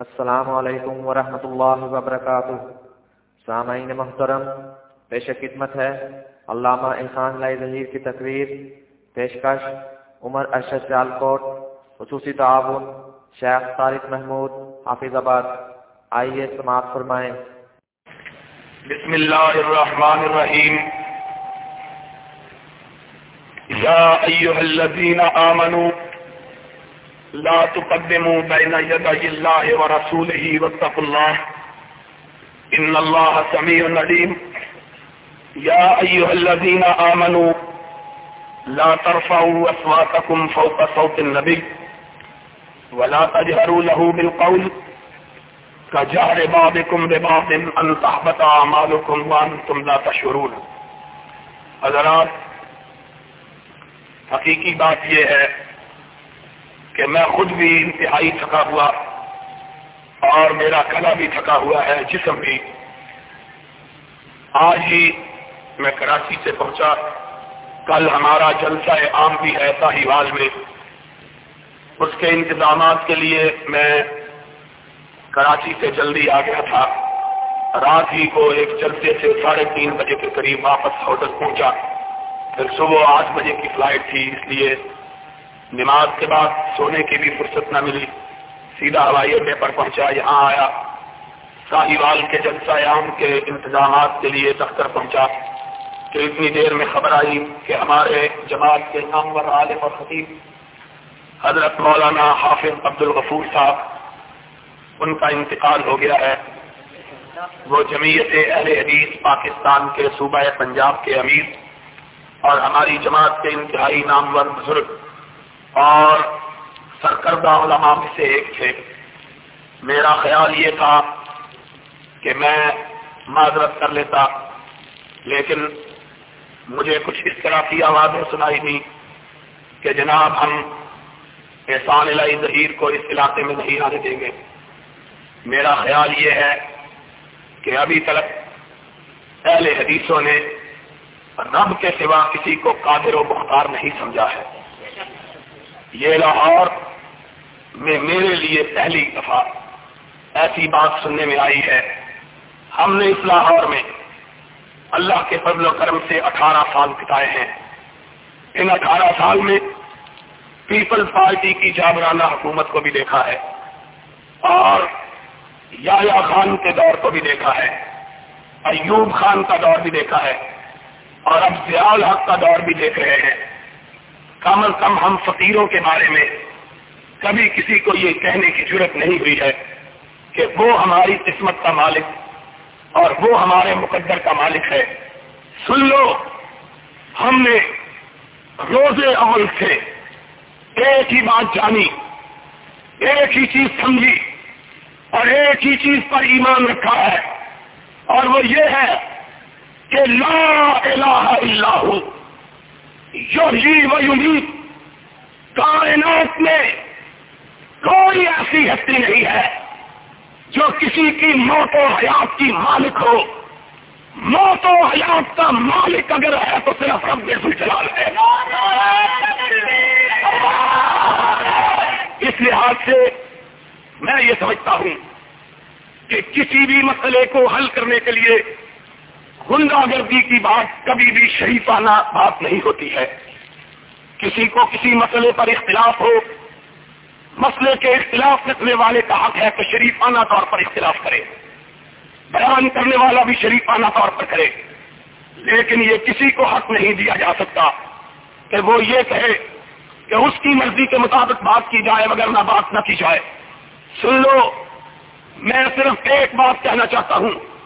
السلام علیکم ورحمۃ اللہ وبرکاتہ۔ سامعین محترم، پیش خدمت ہے علامہ احسان لائی ظہیر کی تقریر، پیشکش عمر ارشد سیال کوٹ خصوصی تعاون شیخ طارق محمود، حافظ آباد۔ آئیے سماعت فرمائیں۔ بسم اللہ الرحمن الرحیم۔ یا ایوہ الذین آمنوا لا تقدموا بين يدي الله ورسوله، واتقوا الله. إن الله سميع عليم. يا أيها الذين آمنوا، لا ترفعوا أصواتكم فوق صوت النبي، ولا تجهروا له بالقول. كجهر بعضكم ببعض أن تحبط أعمالكم وأنتم لا تشعرون. حضرات، حقیقی بات یہ ہے کہ میں خود بھی انتہائی تھکا ہوا اور میرا کلا بھی تھکا ہوا ہے، جسم بھی۔ آج ہی میں کراچی سے پہنچا۔ کل ہمارا جلسہ عام بھی ہے ساہیوال میں۔ اس کے انتظامات کے لیے میں کراچی سے جلدی آ گیا تھا۔ رات ہی کو ایک جلسے سے ساڑھے تین بجے کے قریب واپس ہوٹل پہنچا۔ پھر صبح آٹھ بجے کی فلائٹ تھی، اس لیے نماز کے بعد سونے کی بھی فرصت نہ ملی۔ سیدھا ہوائی اڈے پر پہنچا، یہاں آیا۔ ساہیوال کے جلسہ عام کے انتظامات کے لیے دفتر پہنچا۔ کہ اتنی دیر میں خبر آئی کہ ہمارے جماعت کے نامور عالم اور خطیب حضرت مولانا حافظ عبد الغفور صاحب، ان کا انتقال ہو گیا ہے۔ وہ جمعیت اہل حدیث پاکستان کے صوبہ پنجاب کے امیر اور ہماری جماعت کے انتہائی نامور بزرگ اور سرکردہ علماء میں سے ایک تھے۔ میرا خیال یہ تھا کہ میں معذرت کر لیتا، لیکن مجھے کچھ اس طرح کی آوازیں سنائی تھی کہ جناب ہم احسان الہی ظہیر کو اس علاقے میں نہیں آنے دیں گے۔ میرا خیال یہ ہے کہ ابھی تک اہل حدیثوں نے رب کے سوا کسی کو قادر و مختار نہیں سمجھا ہے۔ یہ لاہور میں میرے لیے پہلی دفعہ ایسی بات سننے میں آئی ہے۔ ہم نے اس لاہور میں اللہ کے فضل و کرم سے اٹھارہ سال بتائے ہیں۔ ان اٹھارہ سال میں پیپلز پارٹی کی جابرانہ حکومت کو بھی دیکھا ہے اور یا خان کے دور کو بھی دیکھا ہے، ایوب خان کا دور بھی دیکھا ہے اور اب ضیال حق کا دور بھی دیکھ رہے ہیں۔ کم از کم ہم فقیروں کے بارے میں کبھی کسی کو یہ کہنے کی ضرورت نہیں ہوئی ہے کہ وہ ہماری قسمت کا مالک اور وہ ہمارے مقدر کا مالک ہے۔ سن لو، ہم نے روزے اول سے ایک ہی بات جانی، ایک ہی چیز سمجھی اور ایک ہی چیز پر ایمان رکھا ہے۔ اور وہ یہ ہے کہ لا الہ الا ہو۔ یوہی کائنات میں کوئی ایسی ہستی نہیں ہے جو کسی کی موت و حیات کی مالک ہو۔ موت و حیات کا مالک اگر ہے تو صرف رب بے چلا ہے۔ اس لحاظ سے میں یہ سمجھتا ہوں کہ کسی بھی مسئلے کو حل کرنے کے لیے گنڈا گردی کی بات کبھی بھی شریفانہ بات نہیں ہوتی ہے۔ کسی کو کسی مسئلے پر اختلاف ہو، مسئلے کے اختلاف رکھنے والے کا حق ہے کہ شریفانہ طور پر اختلاف کرے۔ بیان کرنے والا بھی شریفانہ طور پر کرے۔ لیکن یہ کسی کو حق نہیں دیا جا سکتا کہ وہ یہ کہے کہ اس کی مرضی کے مطابق بات کی جائے مگر نہ بات نہ کی جائے۔ سن لو، میں صرف ایک بات کہنا چاہتا ہوں۔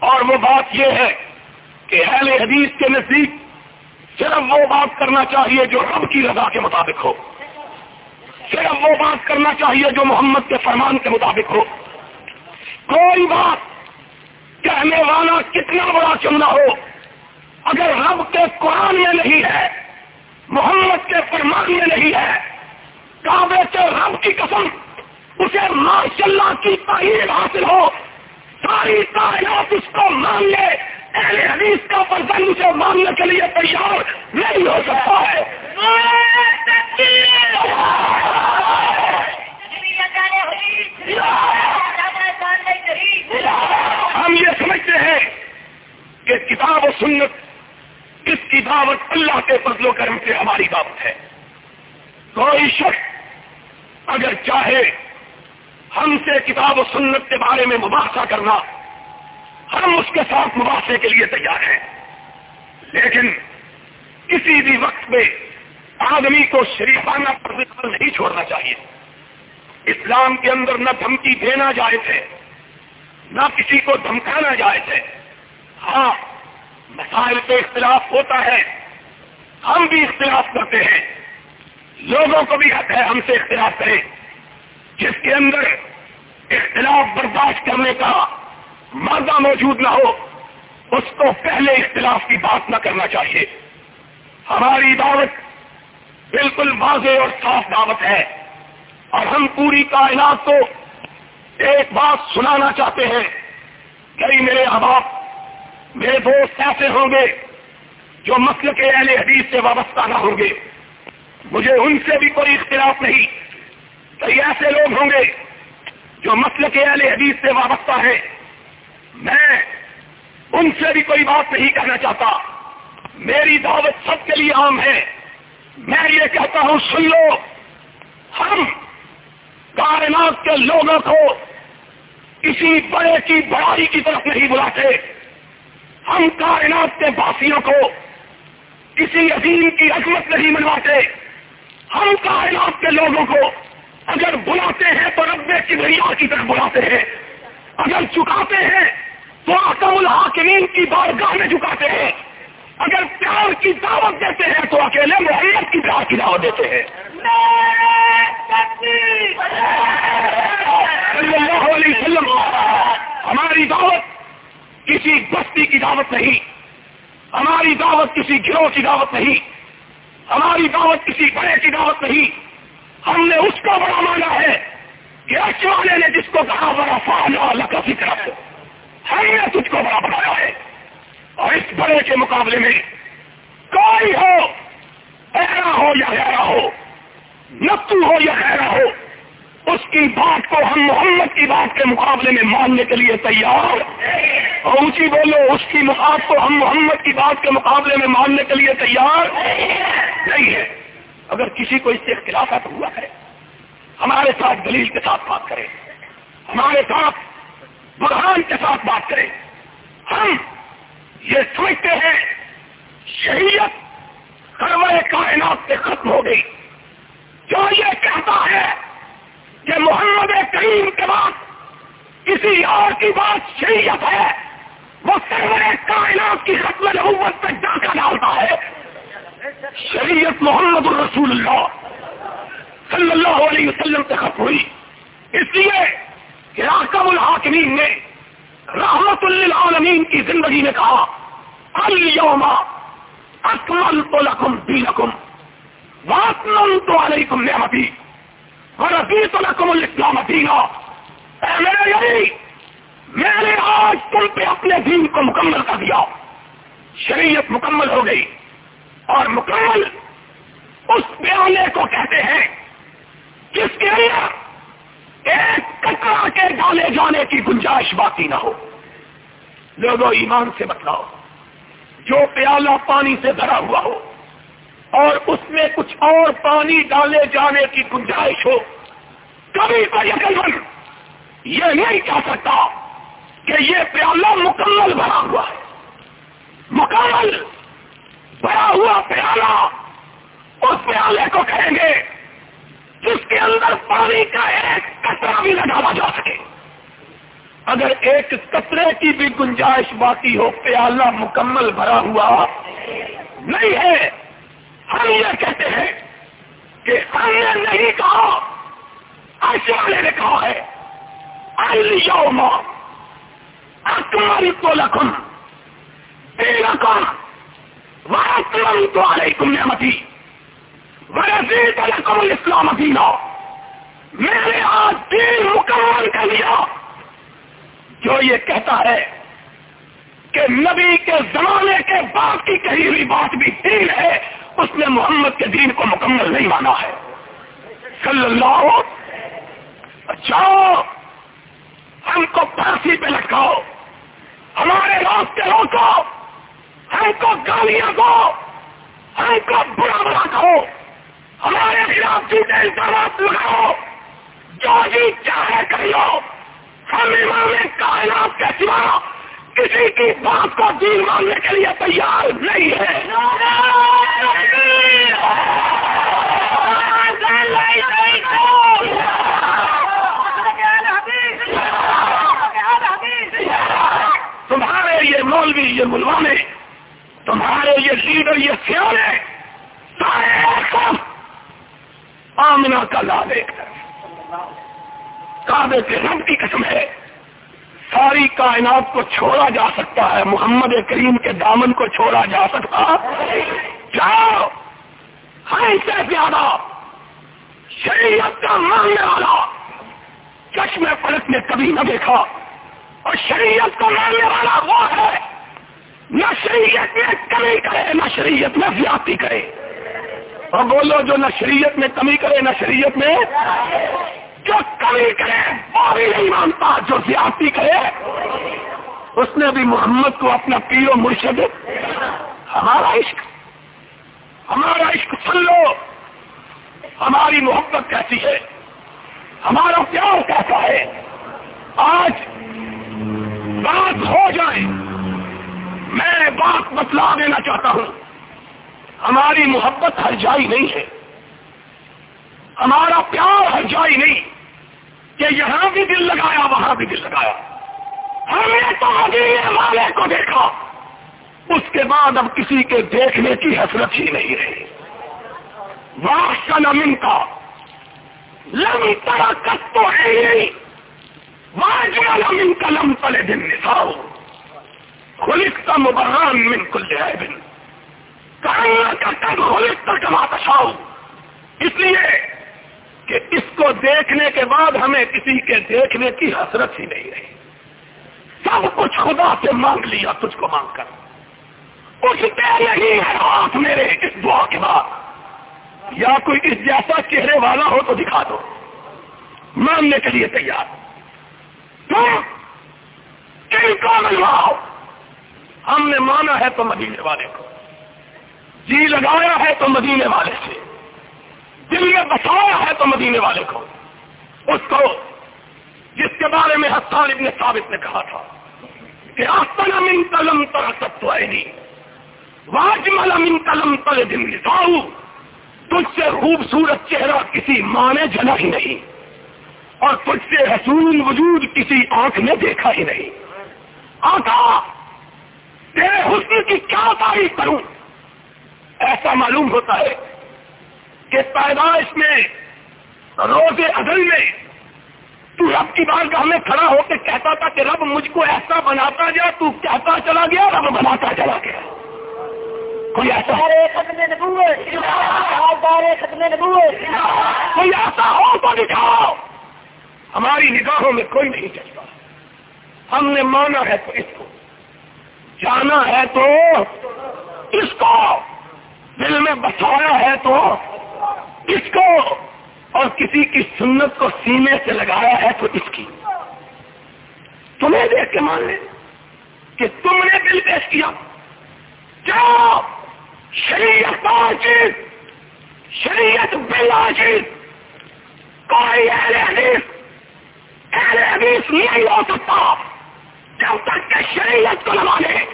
اور وہ بات یہ ہے کہ اہل حدیث کے نزدیک صرف وہ بات کرنا چاہیے جو رب کی رضا کے مطابق ہو۔ صرف وہ بات کرنا چاہیے جو محمد کے فرمان کے مطابق ہو۔ کوئی بات کہنے والا کتنا بڑا کیوں نہ ہو، اگر رب کے قرآن میں نہیں ہے، محمد کے فرمان میں نہیں ہے، کعبے کے رب کی قسم، اسے ماشاء اللہ کی تعین حاصل ہو۔ ساری کائنات اس کو مان لے۔ اہل حدیث کا پرسن اسے ماننے کے لیے تیار نہیں ہو سکتا ہے۔ ہم یہ سمجھتے ہیں کہ کتاب و سنت اس کی دعوت اللہ کے فضل و کرم سے ہماری دعوت ہے۔ کوئی شخص اگر چاہے ہم سے کتاب و سنت کے بارے میں مباحثہ کرنا ہم اس کے ساتھ مباحثے کے لیے تیار ہیں۔ لیکن کسی بھی وقت میں آدمی کو شریفانہ پر نہیں چھوڑنا چاہیے۔ اسلام کے اندر نہ دھمکی دینا جائز ہے، نہ کسی کو دھمکانا جائز ہے۔ ہاں مسائل پہ اختلاف ہوتا ہے، ہم بھی اختلاف کرتے ہیں۔ لوگوں کو بھی حق ہے ہم سے اختلاف کریں۔ جس کے اندر اختلاف برداشت کرنے کا مادہ موجود نہ ہو، اس کو پہلے اختلاف کی بات نہ کرنا چاہیے۔ ہماری دعوت بالکل واضح اور صاف دعوت ہے اور ہم پوری کائنات کو ایک بات سنانا چاہتے ہیں۔ کئی میرے احباب، میرے دوست ایسے ہوں گے جو مسل کے اہل حدیث سے وابستہ نہ ہوں گے۔ مجھے ان سے بھی کوئی اختلاف نہیں۔ کئی ایسے لوگ ہوں گے جو مسل کے اہل حدیث سے وابستہ ہیں۔ میں ان سے بھی کوئی بات نہیں کہنا چاہتا۔ میری دعوت سب کے لیے عام ہے۔ میں یہ کہتا ہوں، سن لو۔ ہم کائنات کے لوگوں کو کسی بڑے کی بڑائی کی طرف نہیں بلاتے۔ ہم کائنات کے باسیوں کو کسی عظیم کی عظمت نہیں منواتے۔ ہم کائنات کے لوگوں کو اگر بلاتے ہیں تو رب کی بڑھیا کی طرف بلاتے ہیں۔ اگر چکاتے ہیں تو اکم الحاکمین کی بارگاہ میں جھکاتے ہیں۔ اگر پیار کی دعوت دیتے ہیں تو اکیلے محیط کی پیار کی دعوت دیتے ہیں۔ اللہ علیہ وسلم، ہماری دعوت کسی بستی کی دعوت نہیں۔ ہماری دعوت کسی گروہ کی دعوت نہیں۔ ہماری دعوت کسی بڑے کی دعوت نہیں۔ ہم نے اس کو بڑا مانا ہے کہ والے نے جس کو کہا بڑا فانا اللہ کا فکر ہم نے تجھ کو بڑا بنایا ہے۔ اور اس بڑے کے مقابلے میں کوئی ہو ایرا ہو یا گہرا ہو نتو ہو یا خیرا ہو، اس کی بات کو ہم محمد کی بات کے مقابلے میں ماننے کے لیے تیار اور اونچی بولو، اس کی بات کو ہم محمد کی بات کے مقابلے میں ماننے کے لیے تیار نہیں ہے۔ اگر کسی کو اس سے اختلافات ہوا ہے، ہمارے ساتھ دلیل کے ساتھ بات کرے ہمارے ساتھ برہان کے ساتھ بات کرے ہم یہ سمجھتے ہیں شریعت کروائے کائنات سے ختم ہو گئی۔ جو یہ کہتا ہے کہ محمد کریم کے بعد کسی اور کی بات شریعت ہے، وہ سرور کائنات کی ختم نبوت پہ جا کر ڈالتا ہے۔ شریعت محمد الرسول اللہ صلی اللہ علیہ وسلم سے ختم ہوئی۔ اس لیے کہ راکب الحاکمین نے رحمت للعالمین کی زندگی میں کہا الما اکمل تو لکم دین کم واسمن تو علیکم نعمتی رفیت الحکم الاسلام دینا۔ میرے یعنی میں نے آج تم پہ اپنے دین کو مکمل کر دیا۔ شریعت مکمل ہو گئی۔ اور مکمل اس پیالے کو کہتے ہیں جس کے اندر ایک کٹرا کے ڈالے جانے کی گنجائش باقی نہ ہو۔ لوگوں ایمان سے بتلاؤ، جو پیالہ پانی سے بھرا ہوا ہو اور اس میں کچھ اور پانی ڈالے جانے کی گنجائش ہو، کبھی کوئی یہ نہیں کہہ سکتا کہ یہ پیالہ مکمل بھرا ہوا ہے۔ مکمل پیالہ، اس پیالے کو کہیں گے، جس کے اندر پانی کا ایک کترا بھی نہ جا سکے۔ اگر ایک کترے کی بھی گنجائش باقی ہو، پیالہ مکمل بھرا ہوا نہیں ہے۔ ہم یہ کہتے ہیں کہ ہم نے نہیں کہا، ایسے والے نے کہا ہے اکمل تو لکھن بے رقم تو آئی نعمتی ویسے لکم الاسلام دینا میں نے آج دین مکمل کر لیا جو یہ کہتا ہے کہ نبی کے زمانے کے بعد کی کہی ہوئی بات بھی دین ہے، اس نے محمد کے دین کو مکمل نہیں مانا ہے۔ صلی اللہ اچھا ہم کو پھانسی پہ لٹکاؤ، ہمارے راستے روکو ہم کو گالیاں دو، ہم کو برا برا کہو ہمارے خلاف جھوٹے الزامات لگاؤ۔ جو جی چاہے کر لو ہم امام کائنات کے سوا کسی کی بات کو دین ماننے کے لیے تیار نہیں ہے تمہارے یہ مولوی یہ ملوانے تمہارے یہ لیڈر یہ سیانے سارے آمنا کا لا دیکھ کعبے کے رب کی قسم ہے۔ ساری کائنات کو چھوڑا جا سکتا ہے۔ محمد کریم کے دامن کو چھوڑا جا سکتا۔ کیا ہاں سے زیادہ۔ شریعت کا ماننے والا۔ چشم پلک نے کبھی نہ دیکھا۔ اور شریعت کا ماننے والا وہ ہے۔ نہ شریعت میں کمی کرے نہ شریعت میں زیادتی کرے۔ اور بولو جو نہ شریعت میں کمی کرے نہ شریعت میں جو کمی کرے وہ بھی نہیں مانتا، جو زیادتی کرے، اس نے بھی محمد کو اپنا پیر و مرشد، ہمارا عشق ہمارا عشق سن لو۔ ہماری محبت کیسی ہے؟ ہمارا پیار کیسا ہے؟ آج بات ہو جائے۔ میں بات بتلا دینا چاہتا ہوں۔ ہماری محبت ہر جائی نہیں ہے۔ ہمارا پیار ہر جائی نہیں۔ کہ یہاں بھی دل لگایا، وہاں بھی دل لگایا۔ ہم نے تو مدینے والے کو دیکھا۔ اس کے بعد اب کسی کے دیکھنے کی حسرت ہی نہیں رہی۔ واش نمن کا لم طرح کت تو ہے ہی نہیں واج نمن کا لم پلے دن نساؤ خلق کا مبران من کل ہے بن کہاں کا تب خلق کا کما تشاؤ اس لیے کہ اس کو دیکھنے کے بعد ہمیں کسی کے دیکھنے کی حسرت ہی نہیں رہی. سب کچھ خدا سے مانگ لیا، تجھ کو مانگ کر. کچھ دے نہیں ہے ہاتھ میرے اس دعا کے بعد. یا کوئی اس جیسا چہرے والا ہو تو دکھا دو. ماننے کے لیے تیار. کہیں کو ملواؤ ہم نے مانا ہے تو مدینے والے کو۔ جی لگایا ہے تو مدینے والے سے۔ دل میں بسایا ہے تو مدینے والے کو۔ اس کو جس کے بارے میں حسان ابن ثابت نے کہا تھا کہ آسن من قلم تر تتو واجمل من قلم تل دن نساؤ تجھ سے خوبصورت چہرہ کسی ماں نے جنا ہی نہیں۔ اور تجھ سے حسون وجود کسی آنکھ نے دیکھا ہی نہیں۔ آقا تیرے حسن کی کیا تعریف کروں؟ ایسا معلوم ہوتا ہے کہ پیدائش میں روز عدل میں تو رب کی بار کا ہمیں کھڑا ہو کے کہتا تھا کہ رب مجھ کو ایسا بناتا جا تو کہتا چلا گیا؟ رب بناتا چلا گیا۔ کوئی ایسا کوئی ایسا ہو تو دکھاؤ۔ ہماری نگاہوں میں کوئی نہیں چلتا ہم نے مانا ہے تو اس کو۔ جانا ہے تو اس کو دل میں بسایا ہے تو اس کو اور کسی کی سنت کو سینے سے لگایا ہے تو اس کی۔ تمہیں دیکھ کے مان لیں کہ تم نے دل پیش کیا۔ کیا شریعت چیز شریعت بلا چیز کوئی اہل حدیث اہل حدیث نہیں ہو سکتا۔ جب تک کہ شریعت کو لگانے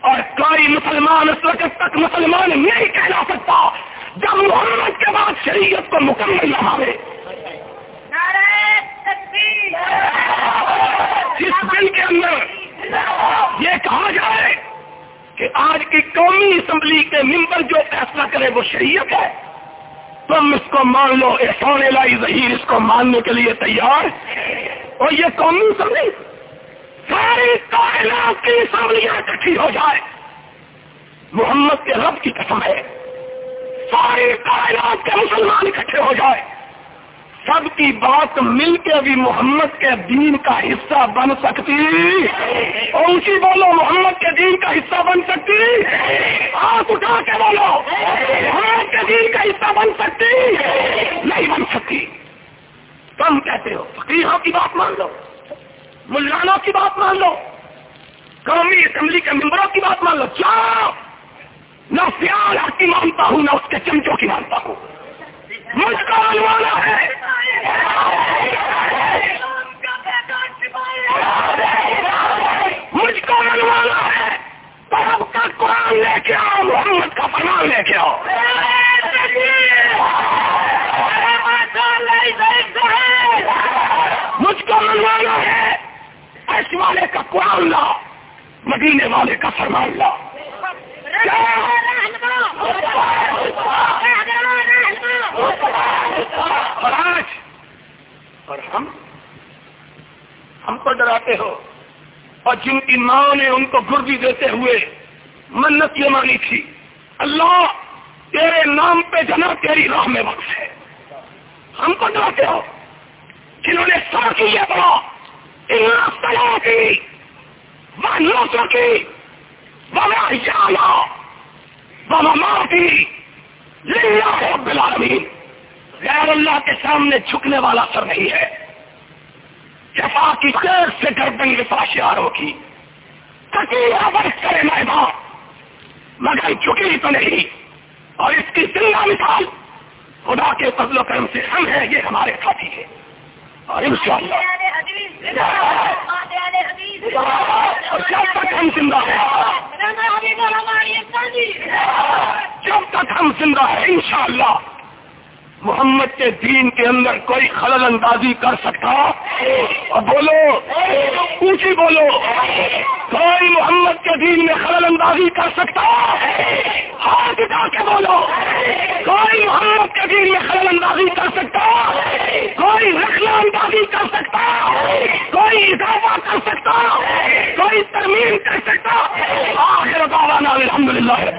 اور کوئی مسلمان اس وقت تک مسلمان نہیں کہلا سکتا جب محمد کے بعد شریعت کو مکمل نہ آئے جس دل کے اندر یہ کہا جائے کہ آج کی قومی اسمبلی کے ممبر جو فیصلہ کرے وہ شریعت ہے۔ تم اس کو مان لو احسان لائی ظہیر اس کو ماننے کے لیے تیار۔ اور یہ قومی اسمبلی ساری کائنات کی اسمبلیاں اکٹھی ہو جائے۔ محمد کے رب کی قسم ہے۔ سارے کائنات کے مسلمان اکٹھے ہو جائے۔ سب کی بات مل کے بھی محمد کے دین کا حصہ بن سکتی اور اونچی بولو، محمد کے دین کا حصہ بن سکتی ہاتھ اٹھا کے بولو، محمد کے دین کا حصہ بن سکتی نہیں بن سکتی۔ تم کہتے ہو، فقیروں کی بات مان لو۔ ملانوں کی بات مان لو، قومی اسمبلی کے ممبروں کی بات مان لو۔ جاؤ، نہ پیار کی مانتا ہوں، نہ اس کے چمچوں کی مانتا ہوں۔ مجھ کا والا ہے۔ مجھ کا والا ہے۔ تب کا قرآن لے کے آؤ، محمد کا فرمان لے کے آؤ۔ مجھ کو منوانا ہے۔ ایسے والے کا قرآن لا مدینے والے کا فرمان لا اور آج اور ہم ہم کو ڈراتے ہو۔ اور جن کی ماں نے ان کو گردی دیتے ہوئے منت یہ مانی تھی، اللہ تیرے نام پہ جنا تیری راہ میں وقت ہے۔ ہم کو ڈراتے ہو۔ جنہوں نے سو کی یہ بڑا تلا کی وہ نوسوں کی بابا یا بابا ماں کی رب العالمین۔ غیر اللہ کے سامنے جھکنے والا سر نہیں ہے۔ جفا کی خیر سے گردن کے پاس یاروں کی کرے میں ماں مگر جھکی تو نہیں۔ اور اس کی زندہ مثال خدا کے فضل و کرم سے ہم ہیں، یہ ہمارے ساتھی ہیں۔ اور ان شاء اللہ جب تک ہم زندہ ہیں جب تک ہم زندہ ہیں، انشاءاللہ، محمد کے دین کے اندر کوئی خلل اندازی کر سکتا، اور بولو، اونچی بولو کوئی محمد کے دین میں خلل اندازی کر سکتا ہاتھ اٹھا کے بولو۔ کوئی محمد کے دین میں خلل اندازی کر سکتا کوئی رکھنا اندازی کر سکتا کوئی اضافہ کر سکتا کوئی ترمیم کر سکتا